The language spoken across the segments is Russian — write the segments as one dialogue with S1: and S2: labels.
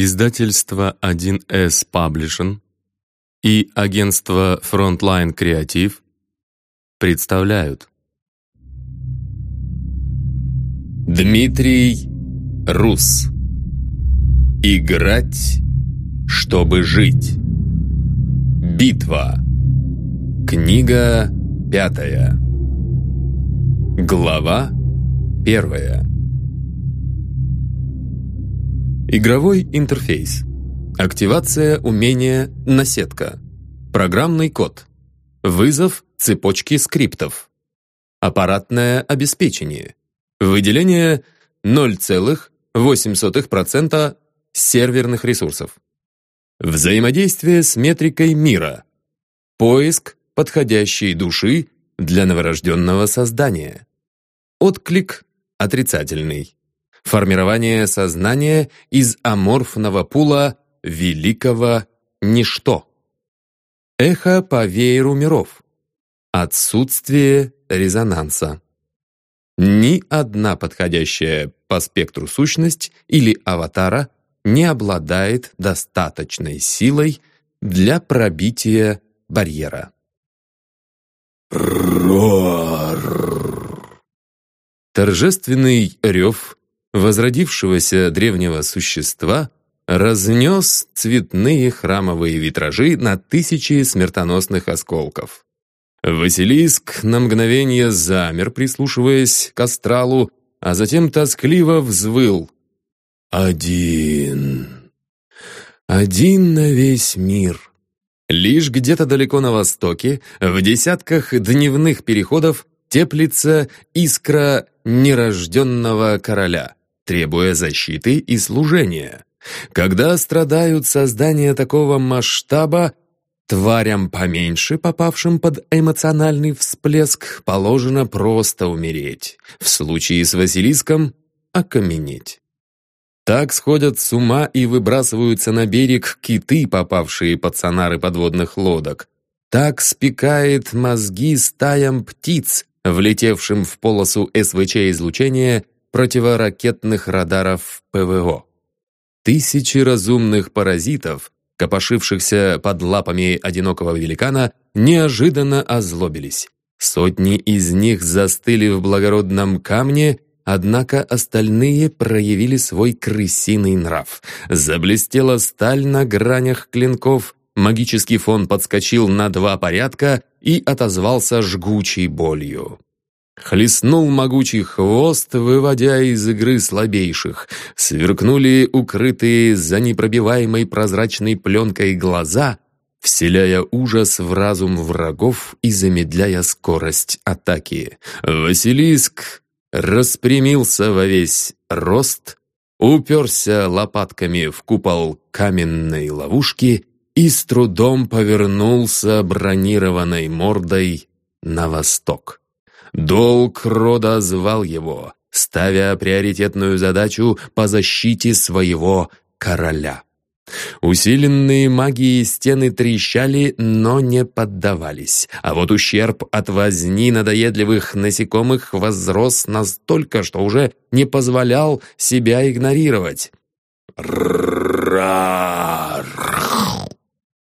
S1: Издательство 1С Publishing и агентство Frontline Creative представляют. Дмитрий Рус. Играть, чтобы жить. Битва. Книга пятая. Глава первая Игровой интерфейс. Активация умения «Наседка». Программный код. Вызов цепочки скриптов. Аппаратное обеспечение. Выделение 0,08% серверных ресурсов. Взаимодействие с метрикой мира. Поиск подходящей души для новорожденного создания. Отклик отрицательный. Формирование сознания из аморфного пула великого ничто. Эхо по вееру миров. Отсутствие резонанса. Ни одна подходящая по спектру сущность или аватара не обладает достаточной силой для пробития барьера. Торжественный рев возродившегося древнего существа разнес цветные храмовые витражи на тысячи смертоносных осколков. Василиск на мгновение замер, прислушиваясь к астралу, а затем тоскливо взвыл. «Один! Один на весь мир!» Лишь где-то далеко на востоке, в десятках дневных переходов, теплится искра нерожденного короля требуя защиты и служения. Когда страдают создания такого масштаба, тварям поменьше, попавшим под эмоциональный всплеск, положено просто умереть. В случае с Василиском — окаменеть. Так сходят с ума и выбрасываются на берег киты, попавшие под сонары подводных лодок. Так спекает мозги стаям птиц, влетевшим в полосу СВЧ-излучения противоракетных радаров ПВО. Тысячи разумных паразитов, копошившихся под лапами одинокого великана, неожиданно озлобились. Сотни из них застыли в благородном камне, однако остальные проявили свой крысиный нрав. Заблестела сталь на гранях клинков, магический фон подскочил на два порядка и отозвался жгучей болью. Хлестнул могучий хвост, выводя из игры слабейших. Сверкнули укрытые за непробиваемой прозрачной пленкой глаза, вселяя ужас в разум врагов и замедляя скорость атаки. Василиск распрямился во весь рост, уперся лопатками в купол каменной ловушки и с трудом повернулся бронированной мордой на восток. Долг рода звал его, ставя приоритетную задачу по защите своего короля. Усиленные магией стены трещали, но не поддавались. А вот ущерб от возни надоедливых насекомых возрос настолько, что уже не позволял себя игнорировать.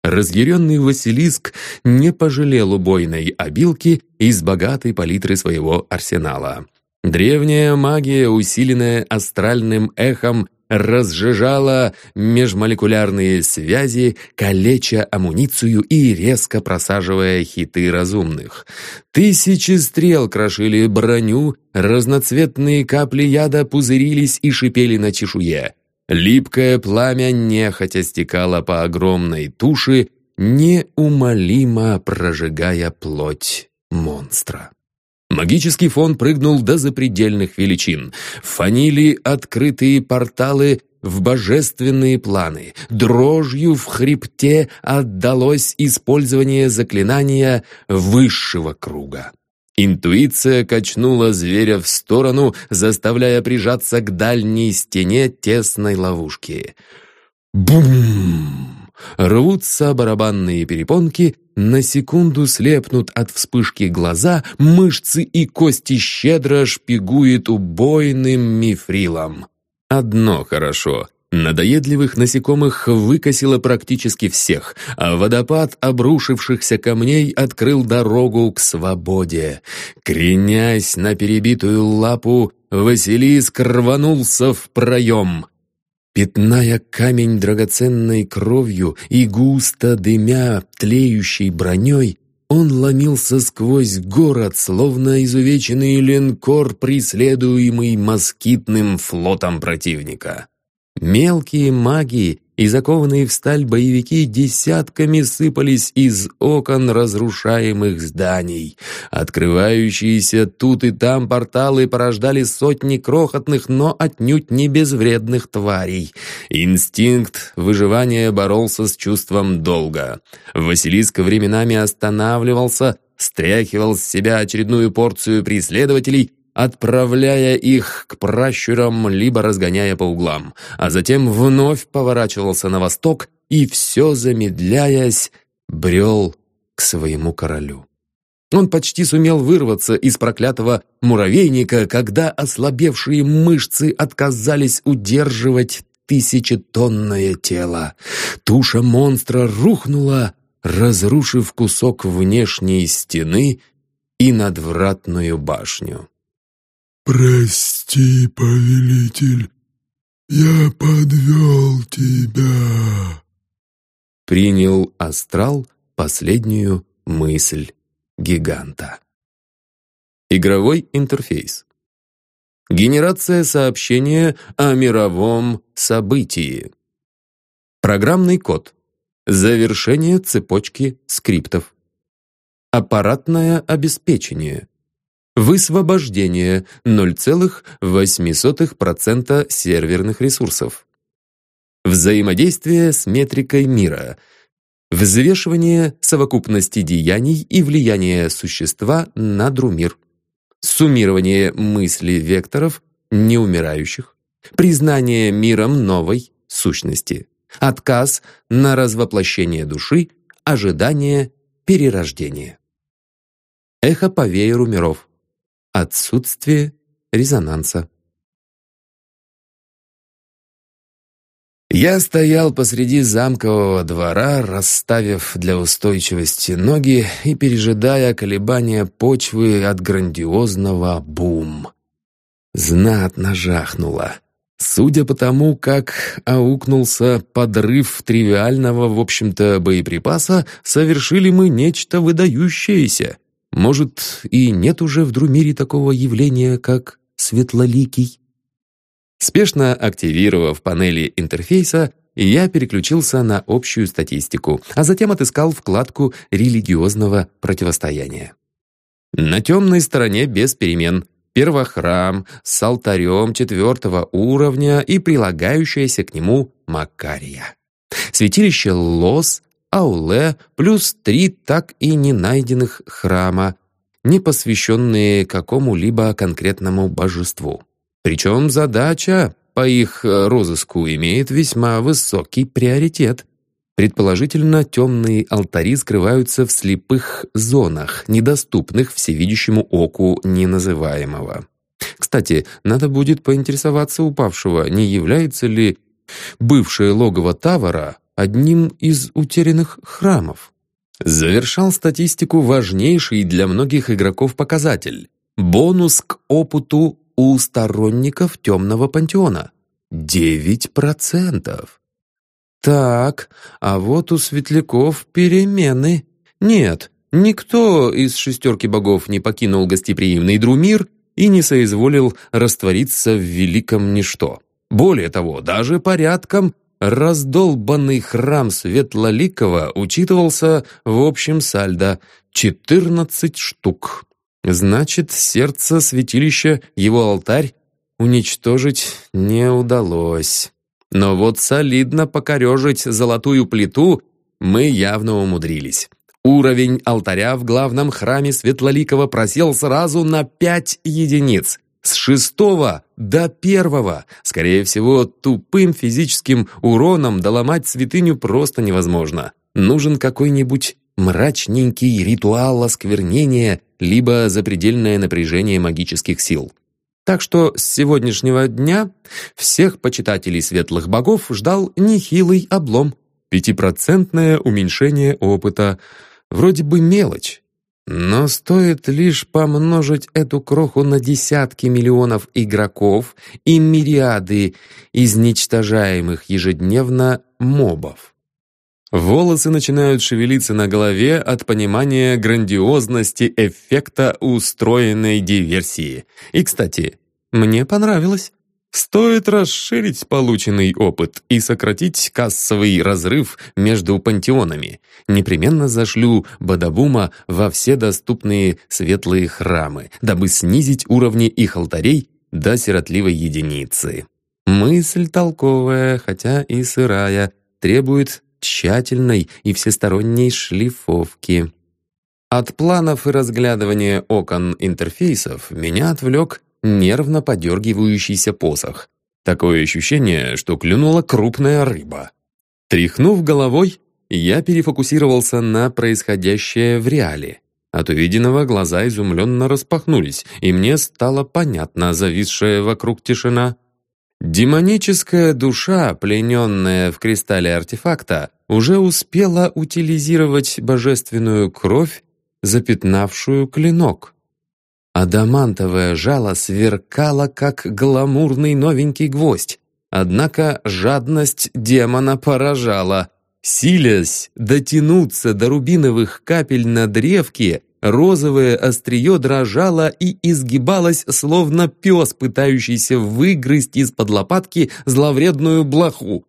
S1: Разъяренный Василиск не пожалел убойной обилки из богатой палитры своего арсенала. Древняя магия, усиленная астральным эхом, разжижала межмолекулярные связи, калеча амуницию и резко просаживая хиты разумных. Тысячи стрел крошили броню, разноцветные капли яда пузырились и шипели на чешуе. Липкое пламя нехотя стекало по огромной туше, неумолимо прожигая плоть монстра. Магический фон прыгнул до запредельных величин. Фанили открытые порталы в божественные планы. Дрожью в хребте отдалось использование заклинания высшего круга. Интуиция качнула зверя в сторону, заставляя прижаться к дальней стене тесной ловушки. Бум! Рвутся барабанные перепонки, на секунду слепнут от вспышки глаза, мышцы и кости щедро шпигует убойным мифрилом. Одно хорошо. Надоедливых насекомых выкосило практически всех, а водопад обрушившихся камней открыл дорогу к свободе. Кренясь на перебитую лапу, Василиск рванулся в проем. Пятная камень драгоценной кровью и густо дымя тлеющей броней, он ломился сквозь город, словно изувеченный линкор, преследуемый москитным флотом противника. Мелкие маги и закованные в сталь боевики десятками сыпались из окон разрушаемых зданий. Открывающиеся тут и там порталы порождали сотни крохотных, но отнюдь не безвредных тварей. Инстинкт выживания боролся с чувством долга. Василиск временами останавливался, стряхивал с себя очередную порцию преследователей отправляя их к пращурам, либо разгоняя по углам, а затем вновь поворачивался на восток и, все замедляясь, брел к своему королю. Он почти сумел вырваться из проклятого муравейника, когда ослабевшие мышцы отказались удерживать тысячетонное тело. Туша монстра рухнула, разрушив кусок внешней стены и надвратную башню.
S2: «Прости, повелитель, я подвел тебя»,
S1: принял астрал последнюю мысль гиганта. Игровой интерфейс. Генерация сообщения о мировом событии. Программный код. Завершение цепочки скриптов. Аппаратное обеспечение. Высвобождение 0,08% серверных ресурсов. Взаимодействие с метрикой мира. Взвешивание совокупности деяний и влияния существа на друмир. Суммирование мыслей векторов неумирающих. Признание миром новой сущности. Отказ на развоплощение души. Ожидание перерождения. Эхо по вееру миров. Отсутствие резонанса. Я стоял посреди замкового двора, расставив для устойчивости ноги и пережидая колебания почвы от грандиозного бум. Знатно жахнуло. Судя по тому, как аукнулся подрыв тривиального, в общем-то, боеприпаса, совершили мы нечто выдающееся. Может, и нет уже в Друмире такого явления, как светлоликий? Спешно активировав панели интерфейса, я переключился на общую статистику, а затем отыскал вкладку религиозного противостояния. На темной стороне без перемен первохрам с алтарем четвертого уровня и прилагающаяся к нему Макария. Святилище Лос Ауле плюс три так и не найденных храма, не посвященные какому-либо конкретному божеству. Причем задача по их э, розыску имеет весьма высокий приоритет. Предположительно, темные алтари скрываются в слепых зонах, недоступных всевидящему оку неназываемого. Кстати, надо будет поинтересоваться упавшего, не является ли бывшее логово Тавара одним из утерянных храмов. Завершал статистику важнейший для многих игроков показатель – бонус к опыту у сторонников Темного Пантеона. 9%. Так, а вот у светляков перемены. Нет, никто из шестерки богов не покинул гостеприимный Друмир и не соизволил раствориться в великом ничто. Более того, даже порядком Раздолбанный храм Светлоликова учитывался в общем сальдо — 14 штук. Значит, сердце святилища, его алтарь, уничтожить не удалось. Но вот солидно покорежить золотую плиту мы явно умудрились. Уровень алтаря в главном храме Светлоликова просел сразу на 5 единиц. С шестого до первого. Скорее всего, тупым физическим уроном доломать святыню просто невозможно. Нужен какой-нибудь мрачненький ритуал осквернения либо запредельное напряжение магических сил. Так что с сегодняшнего дня всех почитателей светлых богов ждал нехилый облом. Пятипроцентное уменьшение опыта. Вроде бы мелочь. Но стоит лишь помножить эту кроху на десятки миллионов игроков и мириады изничтожаемых ежедневно мобов. Волосы начинают шевелиться на голове от понимания грандиозности эффекта устроенной диверсии. И, кстати, мне понравилось. Стоит расширить полученный опыт и сократить кассовый разрыв между пантеонами. Непременно зашлю Бадабума во все доступные светлые храмы, дабы снизить уровни их алтарей до сиротливой единицы. Мысль толковая, хотя и сырая, требует тщательной и всесторонней шлифовки. От планов и разглядывания окон интерфейсов меня отвлек нервно подергивающийся посох. Такое ощущение, что клюнула крупная рыба. Тряхнув головой, я перефокусировался на происходящее в реале. От увиденного глаза изумленно распахнулись, и мне стало понятна зависшая вокруг тишина. Демоническая душа, плененная в кристалле артефакта, уже успела утилизировать божественную кровь, запятнавшую клинок. Адамантовое жало сверкало, как гламурный новенький гвоздь. Однако жадность демона поражала. Силясь дотянуться до рубиновых капель на древке, Розовое острие дрожало и изгибалось, словно пес, пытающийся выгрызть из-под лопатки зловредную блоху.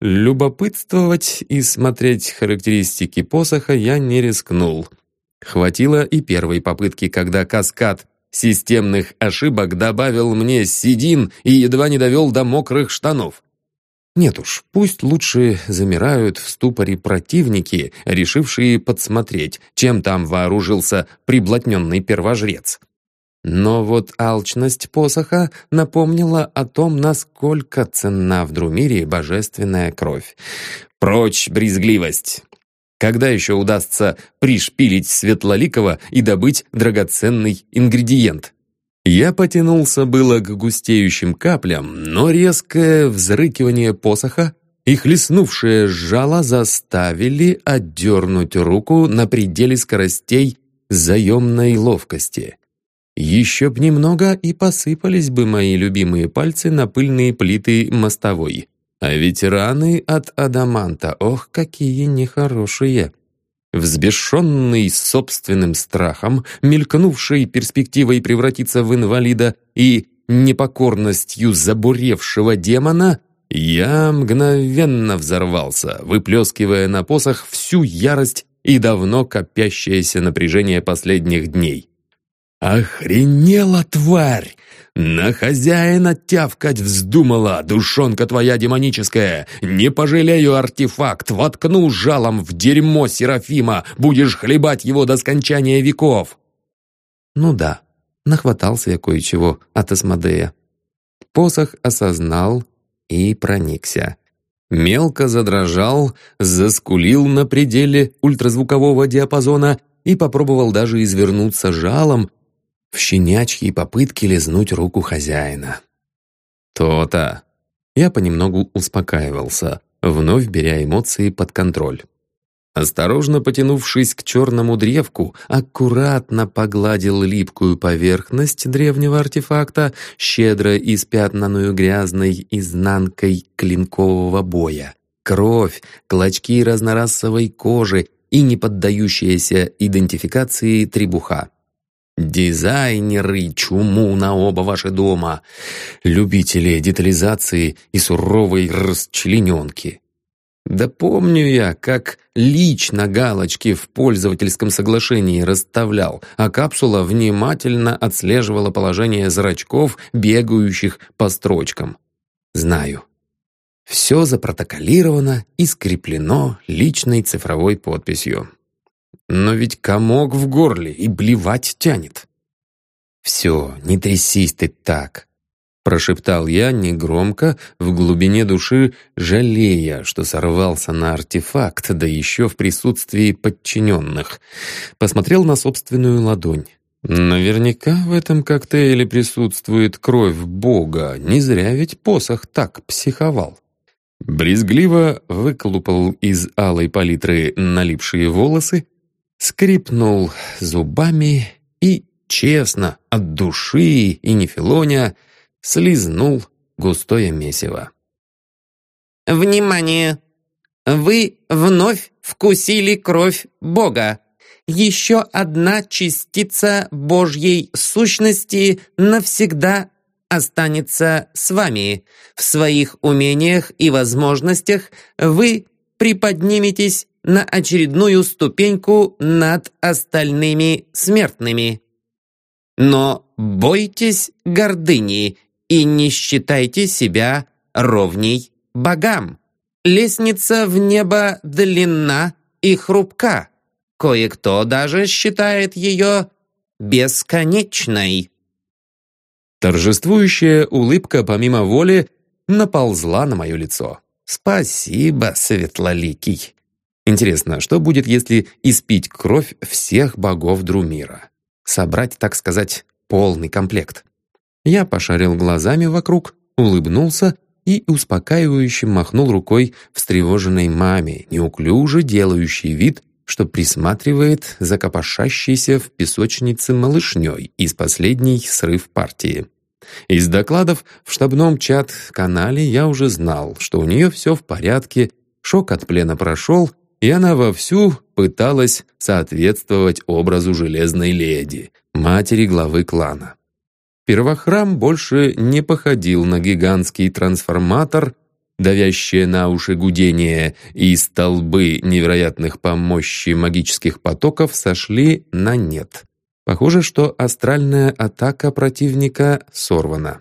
S1: Любопытствовать и смотреть характеристики посоха я не рискнул. Хватило и первой попытки, когда каскад системных ошибок добавил мне седин и едва не довел до мокрых штанов. Нет уж, пусть лучше замирают в ступоре противники, решившие подсмотреть, чем там вооружился приблотненный первожрец. Но вот алчность посоха напомнила о том, насколько ценна в Друмире божественная кровь. Прочь брезгливость! Когда еще удастся пришпилить Светлоликова и добыть драгоценный ингредиент? Я потянулся было к густеющим каплям, но резкое взрыкивание посоха и хлестнувшее жало заставили отдернуть руку на пределе скоростей заемной ловкости. Еще б немного, и посыпались бы мои любимые пальцы на пыльные плиты мостовой. А ведь раны от адаманта, ох, какие нехорошие! Взбешенный собственным страхом, мелькнувшей перспективой превратиться в инвалида и непокорностью забуревшего демона, я мгновенно взорвался, выплескивая на посох всю ярость и давно копящееся напряжение последних дней. «Охренела, тварь! На хозяина тявкать вздумала, душонка твоя демоническая! Не пожалею артефакт, воткну жалом в дерьмо Серафима, будешь хлебать его до скончания веков!» Ну да, нахватался я кое-чего от Асмодея. Посох осознал и проникся. Мелко задрожал, заскулил на пределе ультразвукового диапазона и попробовал даже извернуться жалом, в щенячьей попытке лизнуть руку хозяина. То-то. Я понемногу успокаивался, вновь беря эмоции под контроль. Осторожно потянувшись к черному древку, аккуратно погладил липкую поверхность древнего артефакта, щедро испятнанную грязной изнанкой клинкового боя. Кровь, клочки разнорасовой кожи и неподдающаяся идентификации требуха. Дизайнеры чуму на оба ваши дома, любители детализации и суровой расчлененки. Да помню я, как лично галочки в пользовательском соглашении расставлял, а капсула внимательно отслеживала положение зрачков, бегающих по строчкам. Знаю. Все запротоколировано и скреплено личной цифровой подписью. Но ведь комок в горле и блевать тянет. «Все, не трясись ты так», — прошептал я негромко, в глубине души, жалея, что сорвался на артефакт, да еще в присутствии подчиненных. Посмотрел на собственную ладонь. Наверняка в этом коктейле присутствует кровь Бога. Не зря ведь посох так психовал. Брезгливо выколупал из алой палитры налипшие волосы, скрипнул зубами и, честно, от души и не филоня, слизнул густое месиво.
S3: «Внимание! Вы вновь вкусили кровь Бога. Еще одна частица Божьей сущности навсегда останется с вами. В своих умениях и возможностях вы приподниметесь на очередную ступеньку над остальными смертными. Но бойтесь гордыни и не считайте себя ровней богам. Лестница в небо длинна и хрупка. Кое-кто даже считает ее бесконечной.
S1: Торжествующая улыбка помимо воли наползла на мое лицо. «Спасибо, Светлоликий. Интересно, что будет, если испить кровь всех богов Друмира? Собрать, так сказать, полный комплект?» Я пошарил глазами вокруг, улыбнулся и успокаивающе махнул рукой встревоженной маме, неуклюже делающей вид, что присматривает за копошащейся в песочнице малышней из последней срыв партии. Из докладов в штабном чат-канале я уже знал, что у нее все в порядке, шок от плена прошел, и она вовсю пыталась соответствовать образу железной леди, матери главы клана. Первохрам больше не походил на гигантский трансформатор, давящее на уши гудение и столбы невероятных по мощи магических потоков сошли на нет. Похоже, что астральная атака противника сорвана.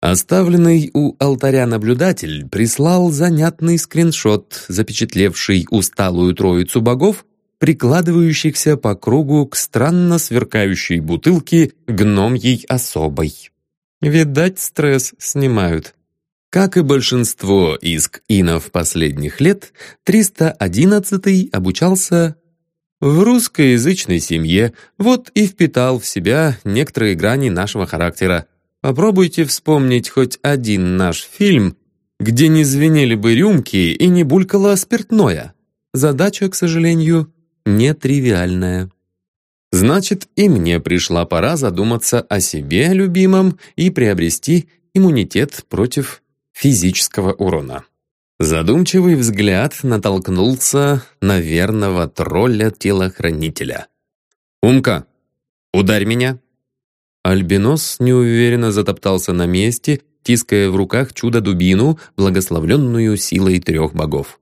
S1: Оставленный у алтаря наблюдатель прислал занятный скриншот, запечатлевший усталую троицу богов, прикладывающихся по кругу к странно сверкающей бутылке гномьей особой. Видать, стресс снимают. Как и большинство иск-инов последних лет, 311-й обучался в русскоязычной семье, вот и впитал в себя некоторые грани нашего характера. Попробуйте вспомнить хоть один наш фильм, где не звенели бы рюмки и не булькало спиртное. Задача, к сожалению, нетривиальная. Значит, и мне пришла пора задуматься о себе любимом и приобрести иммунитет против физического урона. Задумчивый взгляд натолкнулся на верного тролля-телохранителя. «Умка, ударь меня!» Альбинос неуверенно затоптался на месте, тиская в руках чудо-дубину, благословленную силой трех богов.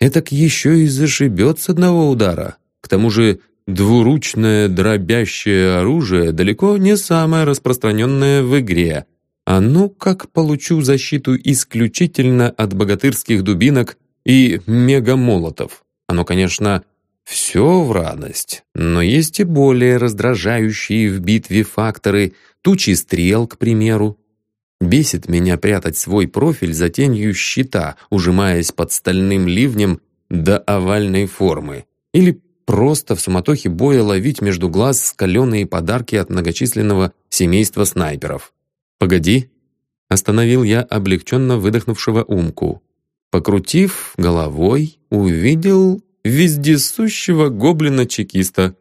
S1: Этак еще и зашибет с одного удара. К тому же двуручное дробящее оружие далеко не самое распространенное в игре — а ну как получу защиту исключительно от богатырских дубинок и мегамолотов. Оно, конечно, все в радость, но есть и более раздражающие в битве факторы, тучи стрел, к примеру. Бесит меня прятать свой профиль за тенью щита, ужимаясь под стальным ливнем до овальной формы. Или просто в суматохе боя ловить между глаз скаленные подарки от многочисленного семейства снайперов. «Погоди!» — остановил я облегченно выдохнувшего умку. Покрутив головой, увидел вездесущего гоблина-чекиста.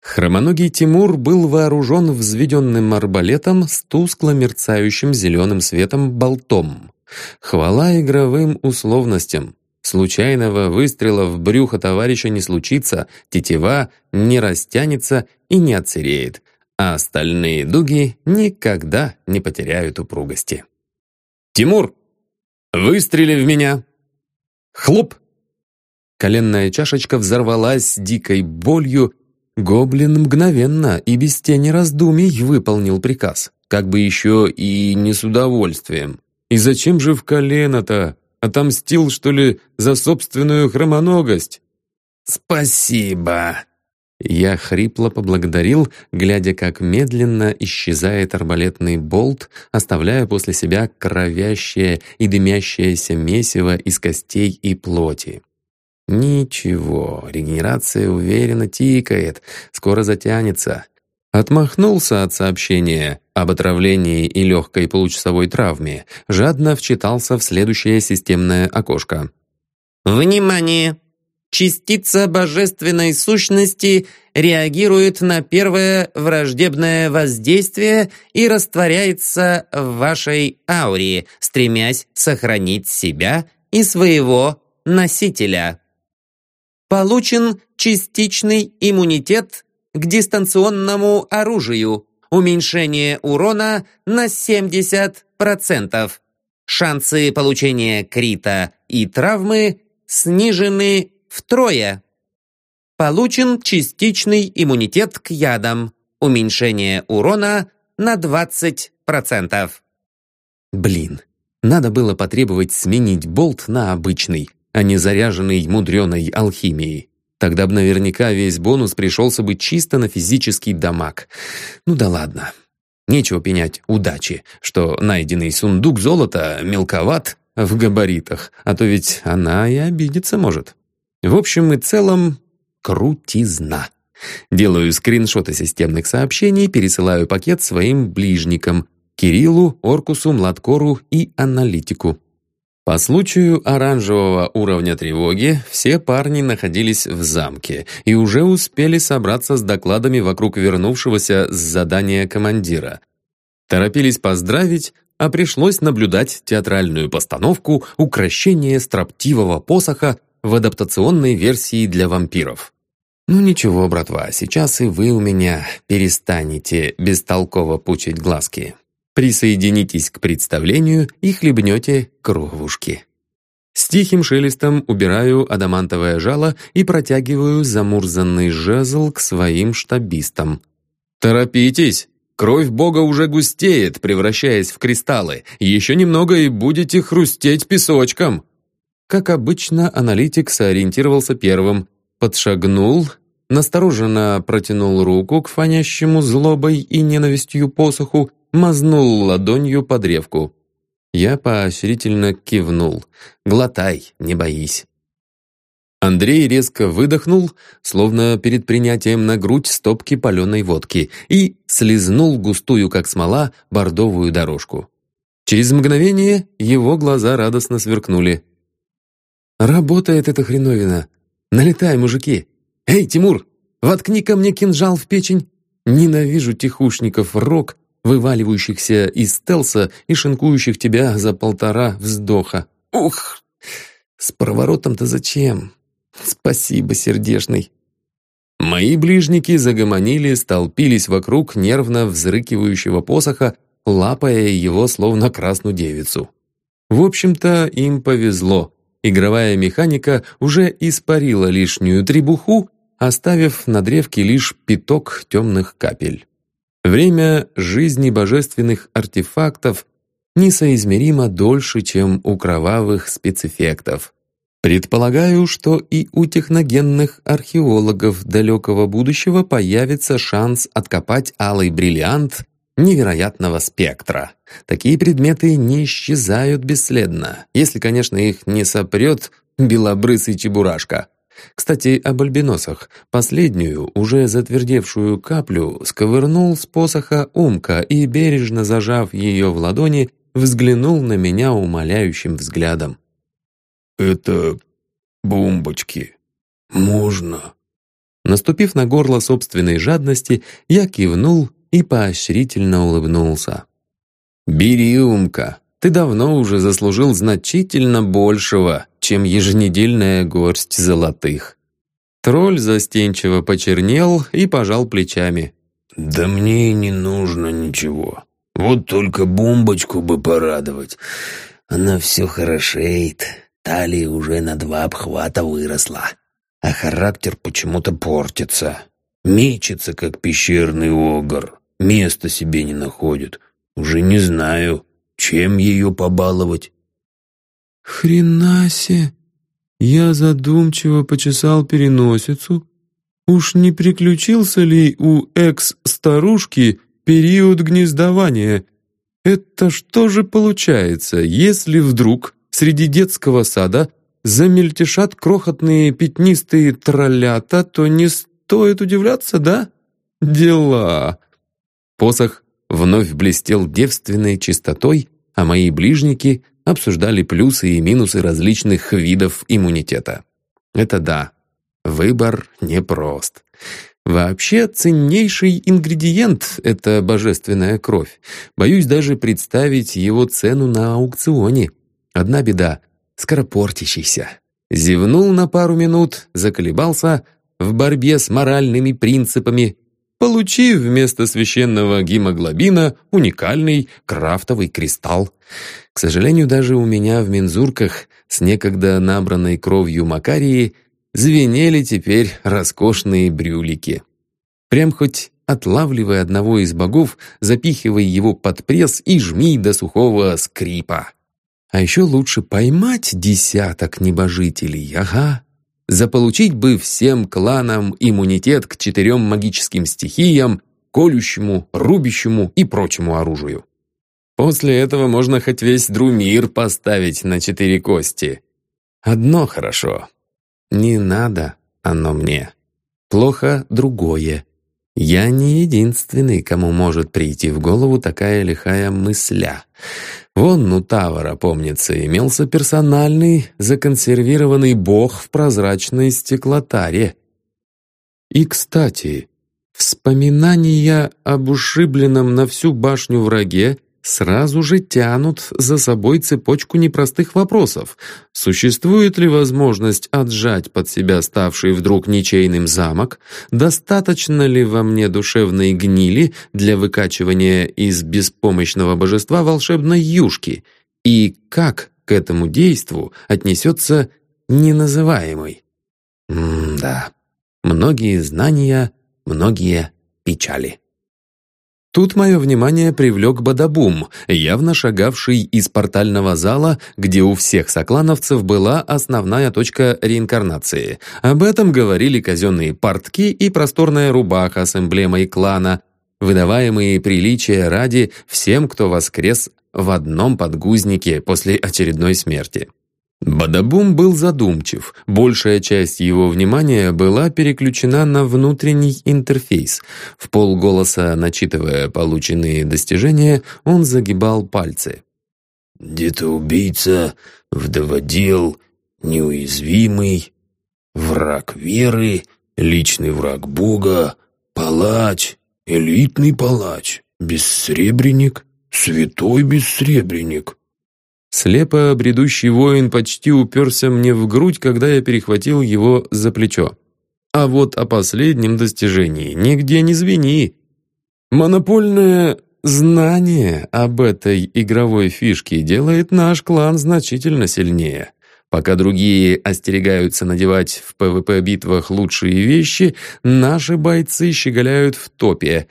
S1: Хромоногий Тимур был вооружен взведенным арбалетом с тускло мерцающим зеленым светом болтом. Хвала игровым условностям. Случайного выстрела в брюхо товарища не случится, тетива не растянется и не отсыреет а остальные дуги никогда не потеряют упругости. «Тимур, выстрели в меня!» «Хлоп!» Коленная чашечка взорвалась дикой болью. Гоблин мгновенно и без тени раздумий выполнил приказ, как бы еще и не с удовольствием. И зачем же в колено-то? Отомстил, что ли, за собственную хромоногость? «Спасибо!» Я хрипло поблагодарил, глядя, как медленно исчезает арбалетный болт, оставляя после себя кровящее и дымящееся месиво из костей и плоти. Ничего, регенерация уверенно тикает, скоро затянется. Отмахнулся от сообщения об отравлении и легкой получасовой травме, жадно вчитался в следующее системное окошко.
S3: «Внимание! Частица божественной сущности реагирует на первое враждебное воздействие и растворяется в вашей ауре, стремясь сохранить себя и своего носителя. Получен частичный иммунитет к дистанционному оружию, уменьшение урона на 70%. Шансы получения крита и травмы снижены втрое. Получен частичный иммунитет к ядам, уменьшение урона на 20%.
S1: Блин, надо было потребовать сменить болт на обычный, а не заряженный мудреной алхимией. Тогда бы наверняка весь бонус пришелся бы чисто на физический дамаг. Ну да ладно. Нечего пенять удачи, что найденный сундук золота мелковат в габаритах, а то ведь она и обидеться может. В общем и целом, крутизна. Делаю скриншоты системных сообщений, пересылаю пакет своим ближникам — Кириллу, Оркусу, Младкору и Аналитику. По случаю оранжевого уровня тревоги все парни находились в замке и уже успели собраться с докладами вокруг вернувшегося с задания командира. Торопились поздравить, а пришлось наблюдать театральную постановку «Укращение строптивого посоха» в адаптационной версии для вампиров. Ну ничего, братва, сейчас и вы у меня перестанете бестолково пучить глазки. Присоединитесь к представлению и хлебнете кровушки. С тихим шелестом убираю адамантовое жало и протягиваю замурзанный жезл к своим штабистам. «Торопитесь! Кровь бога уже густеет, превращаясь в кристаллы. Еще немного и будете хрустеть песочком!» Как обычно, аналитик сориентировался первым, подшагнул, настороженно протянул руку к фонящему злобой и ненавистью посоху мазнул ладонью по древку. Я поощрительно кивнул. «Глотай, не боись». Андрей резко выдохнул, словно перед принятием на грудь стопки паленой водки, и слезнул густую, как смола, бордовую дорожку. Через мгновение его глаза радостно сверкнули. «Работает эта хреновина! Налетай, мужики! Эй, Тимур, воткни ко мне кинжал в печень! Ненавижу тихушников рок вываливающихся из стелса и шинкующих тебя за полтора вздоха. Ух! С проворотом-то зачем? Спасибо, сердешный. Мои ближники загомонили, столпились вокруг нервно взрыкивающего посоха, лапая его словно красную девицу. В общем-то, им повезло. Игровая механика уже испарила лишнюю требуху, оставив на древке лишь пяток темных капель. Время жизни божественных артефактов несоизмеримо дольше, чем у кровавых спецэффектов. Предполагаю, что и у техногенных археологов далекого будущего появится шанс откопать алый бриллиант невероятного спектра. Такие предметы не исчезают бесследно, если, конечно, их не сопрет белобрысый чебурашка. Кстати, об альбиносах. Последнюю, уже затвердевшую каплю, сковырнул с посоха Умка и, бережно зажав ее в ладони, взглянул на меня умоляющим взглядом.
S2: «Это бомбочки. Можно?»
S1: Наступив на горло собственной жадности, я кивнул и поощрительно улыбнулся. «Бери, Умка, ты давно уже заслужил значительно большего, чем еженедельная горсть золотых». Тролль застенчиво почернел и пожал плечами.
S2: «Да мне не нужно ничего. Вот только бомбочку бы порадовать. Она все хорошеет, талия уже на два обхвата выросла, а характер почему-то портится. Мечется, как пещерный огр, места себе не находит. Уже не знаю, чем ее побаловать?
S4: «Хренасе!» Я задумчиво почесал переносицу. Уж не приключился ли у экс-старушки период гнездования? Это что же получается, если вдруг среди детского сада замельтешат крохотные пятнистые троллята, то не стоит удивляться, да? Дела.
S1: Посох вновь блестел девственной чистотой, а мои ближники обсуждали плюсы и минусы различных видов иммунитета. Это да, выбор непрост. Вообще, ценнейший ингредиент — это божественная кровь. Боюсь даже представить его цену на аукционе. Одна беда — скоропортящийся. Зевнул на пару минут, заколебался в борьбе с моральными принципами, получив вместо священного гемоглобина уникальный крафтовый кристалл. К сожалению, даже у меня в мензурках с некогда набранной кровью Макарии звенели теперь роскошные брюлики. Прям хоть отлавливая одного из богов, запихивай его под пресс и жми до сухого скрипа. А еще лучше поймать десяток небожителей, ага. Заполучить бы всем кланам иммунитет к четырем магическим стихиям, колющему, рубящему и прочему оружию. После этого можно хоть весь Друмир поставить на четыре кости. Одно хорошо. Не надо оно мне. Плохо другое. Я не единственный, кому может прийти в голову такая лихая мысля. Вон у Тавара, помнится, имелся персональный, законсервированный бог в прозрачной стеклотаре. И, кстати, вспоминания об ушибленном на всю башню враге сразу же тянут за собой цепочку непростых вопросов. Существует ли возможность отжать под себя ставший вдруг ничейным замок? Достаточно ли во мне душевной гнили для выкачивания из беспомощного божества волшебной юшки? И как к этому действу отнесется неназываемый? М-да, многие знания, многие печали. Тут мое внимание привлек Бадабум, явно шагавший из портального зала, где у всех соклановцев была основная точка реинкарнации. Об этом говорили казенные портки и просторная рубаха с эмблемой клана, выдаваемые приличия ради всем, кто воскрес в одном подгузнике после очередной смерти. Бадабум был задумчив. Большая часть его внимания была переключена на внутренний интерфейс. В полголоса, начитывая полученные достижения, он загибал пальцы.
S2: «Где-то убийца, вдоводел, неуязвимый, враг веры, личный враг Бога, палач, элитный палач, бессребренник, святой бессребренник».
S1: Слепо бредущий воин почти уперся мне в грудь, когда я перехватил его за плечо. А вот о последнем достижении нигде не звени. Монопольное знание об этой игровой фишке делает наш клан значительно сильнее. Пока другие остерегаются надевать в ПВП-битвах лучшие вещи, наши бойцы щеголяют в топе.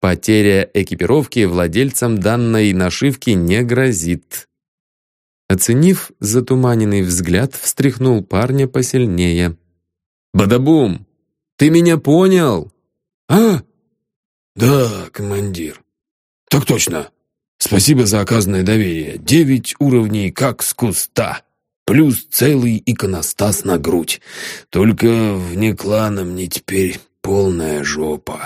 S1: Потеря экипировки владельцам данной нашивки не грозит. Оценив затуманенный взгляд, встряхнул парня посильнее. «Бадабум! Ты меня понял?»
S2: «А? Да, командир. Так точно. Спасибо за оказанное доверие. Девять уровней как с куста. Плюс целый иконостас на грудь. Только вне клана мне теперь полная жопа.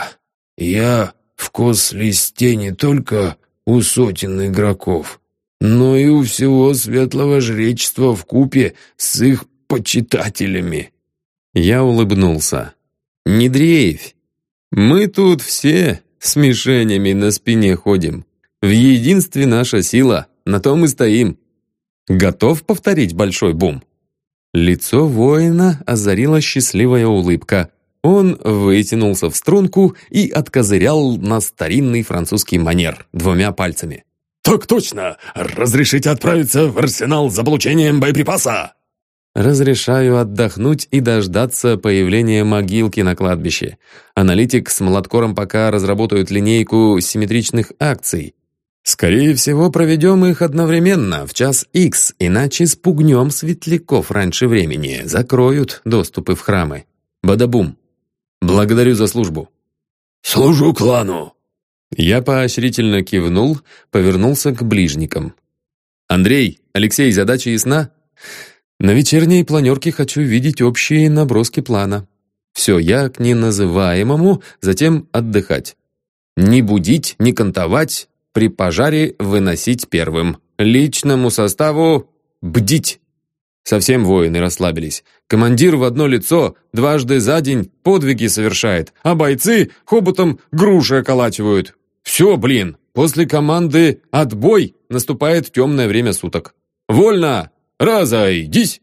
S2: Я в кос-листе не только у сотен игроков, но и у всего светлого жречества в купе с их почитателями».
S1: Я улыбнулся. «Не дрейфь. Мы тут все с мишенями на спине ходим. В единстве наша сила, на том и стоим. Готов повторить большой бум?» Лицо воина озарила счастливая улыбка. Он вытянулся в струнку и откозырял на старинный французский манер двумя пальцами.
S2: «Так точно! Разрешите отправиться в арсенал за получением боеприпаса!»
S1: Разрешаю отдохнуть и дождаться появления могилки на кладбище. Аналитик с Младкором пока разработают линейку симметричных акций. Скорее всего, проведем их одновременно, в час X, иначе спугнем светляков раньше времени, закроют доступы в храмы. Бадабум. Благодарю за службу.
S2: «Служу клану!»
S1: Я поощрительно кивнул, повернулся к ближникам. «Андрей, Алексей, задача ясна? На вечерней планерке хочу видеть общие наброски плана. Все, я к неназываемому, затем отдыхать. Не будить, не кантовать, при пожаре выносить первым. Личному составу бдить. Совсем воины расслабились. Командир в одно лицо дважды за день подвиги совершает, а бойцы хоботом груши околачивают. Все, блин, после команды «отбой» наступает темное время суток. «Вольно! Разойдись!»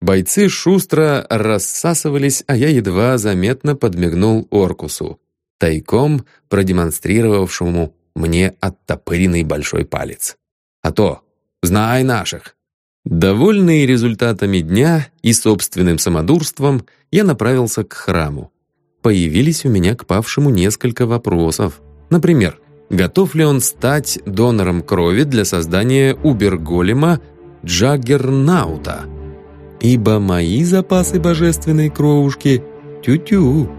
S1: Бойцы шустро рассасывались, а я едва заметно подмигнул Оркусу, тайком продемонстрировавшему мне оттопыренный большой палец. А то, знай наших. Довольный результатами дня и собственным самодурством, я направился к храму. Появились у меня к павшему несколько вопросов. Например, готов ли он стать донором крови для создания уберголема Джаггернаута? Ибо мои запасы божественной кровушки тю-тю.